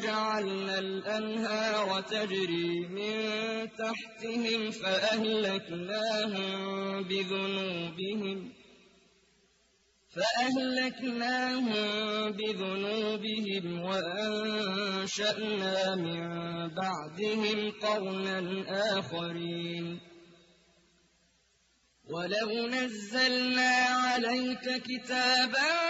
وَجَعَلْنَا الْأَنْهَارَ تَجْرِي مِن تَحْتِهِمْ فَأَهْلَكْنَاهُم بِذُنُوبِهِمْ وأنشأنا من بعدهم قرنا آخرين وَلَوْ نَزَّلْنَا عَلَيْكَ كِتَابًا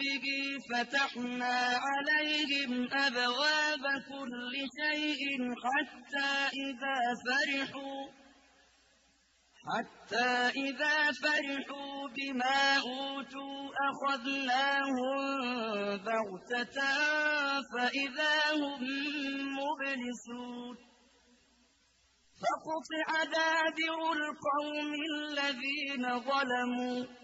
بِهِ فَتَحْنَا عَلَيْهِمْ أَبْوَابَ كُلِّ شَيْءٍ حَتَّىٰ إِذَا فَرِحُوا حتى إذا فرحوا بما أوتوا أخذناهم بغتة فإذا هم مبلسون فقطع دابر القوم الذين ظلموا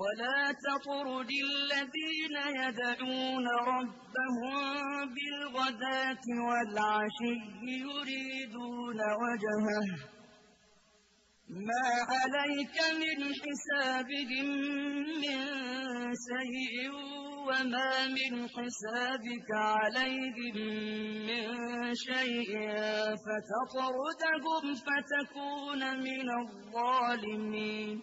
ولا تطرد الذين يدعون ربهم بالغداة والعشي يريدون وجهه ما عليك من حسابهم من شيء وما من حسابك عليهم من شيء فتطردهم فتكون من الظالمين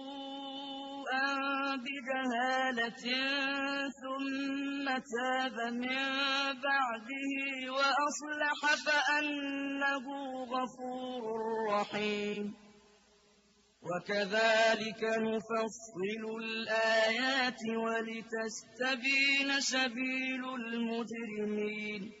بجهالة ثم تاب من بعده وأصلح فأنه غفور رحيم. وكذلك نفصل الآيات ولتستبين سبيل المجرمين.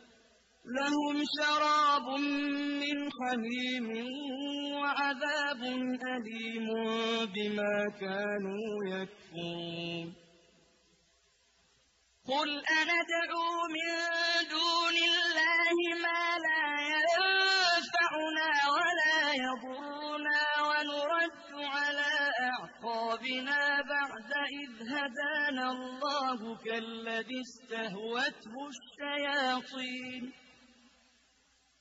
لهم شراب من حميم وعذاب أليم بما كانوا يكفرون. قل أندعو من دون الله ما لا ينفعنا ولا يضرنا ونرد على أعقابنا بعد إذ هدانا الله كالذي استهوته الشياطين.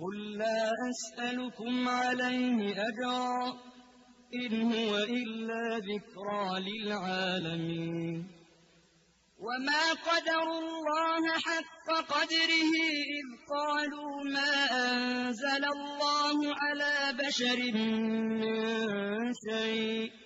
قل لا أسألكم عليه أجرا إن هو إلا ذكرى للعالمين وما قدروا الله حق قدره إذ قالوا ما أنزل الله على بشر من شيء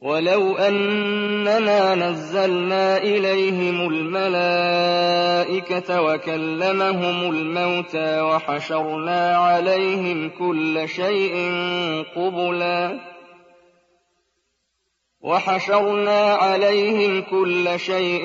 ولو أننا نزلنا إليهم الملائكة وكلمهم الموتى وحشرنا عليهم كل شيء قبلاً وحشرنا عليهم كل شيء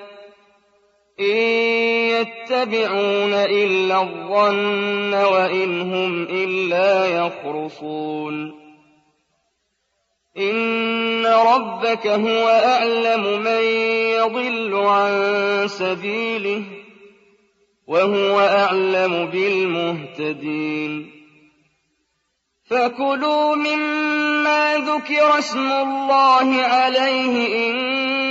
إن يتبعون إلا الظن وإن هم إلا يخرصون إن ربك هو أعلم من يضل عن سبيله وهو أعلم بالمهتدين فكلوا مما ذكر اسم الله عليه إن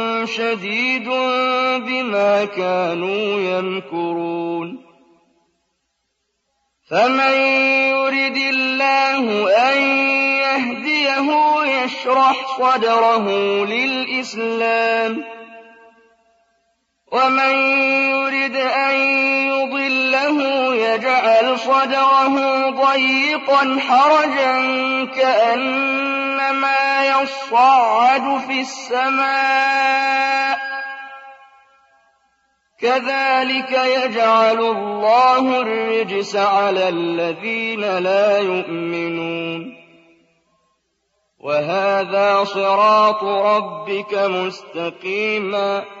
شديد بما كانوا يمكرون. فمن يرد الله أن يهديه يشرح صدره للإسلام ومن يرد أن يضله يجعل صدره ضيقا حرجا كأنما يصعد في السماء. كذلك يجعل الله الرجس على الذين لا يؤمنون. وهذا صراط ربك مستقيما.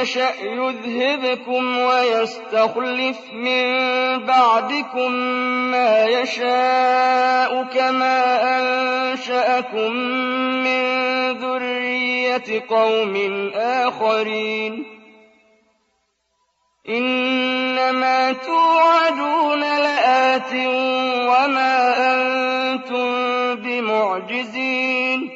يشأ يذهبكم ويستخلف من بعدكم ما يشاء كما أنشأكم من ذرية قوم آخرين إِنَّمَا تُوعَدُونَ لَآتٍ وَمَا أَنتُم بِمُعْجِزِينَ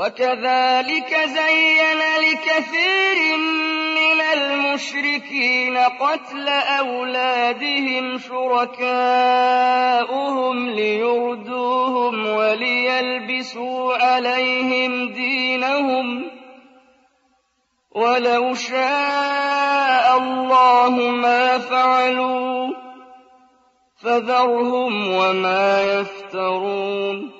وكذلك زين لكثير مِنَ الْمُشْرِكِينَ قَتْلَ أَوْلَادِهِمْ شُرَكَاؤُهُمْ لِيُرْدُوهُمْ وَلِيَلْبِسُوا عَلَيْهِمْ دِينَهُمْ ۖ. وَلَوْ شَاءَ اللَّهُ مَا فَعَلُوهُ ۖ فَذَرْهُمْ وَمَا يَفْتَرُونَ.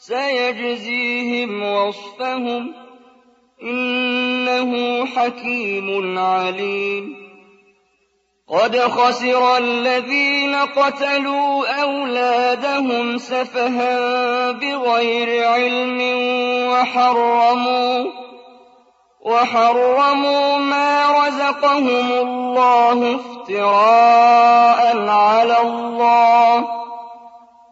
سيجزيهم وصفهم إنه حكيم عليم. قد خسر الذين قتلوا أولادهم سفها بغير علم وحرموا وحرموا ما رزقهم الله افتراء على الله.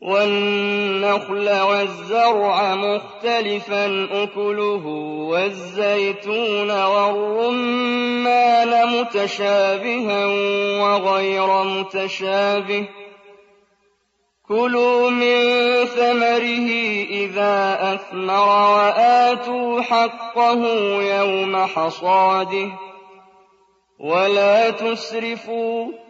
والنخل والزرع مختلفا أكله والزيتون والرمان متشابها وغير متشابه. كُلُوا مِن ثَمَرِهِ إِذَا أَثْمَرَ وَآتُوا حَقَّهُ يَوْمَ حَصَادِهِ ۖ. وَلَا تُسْرِفُوا ۚ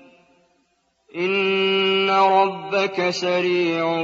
إن ربك سريع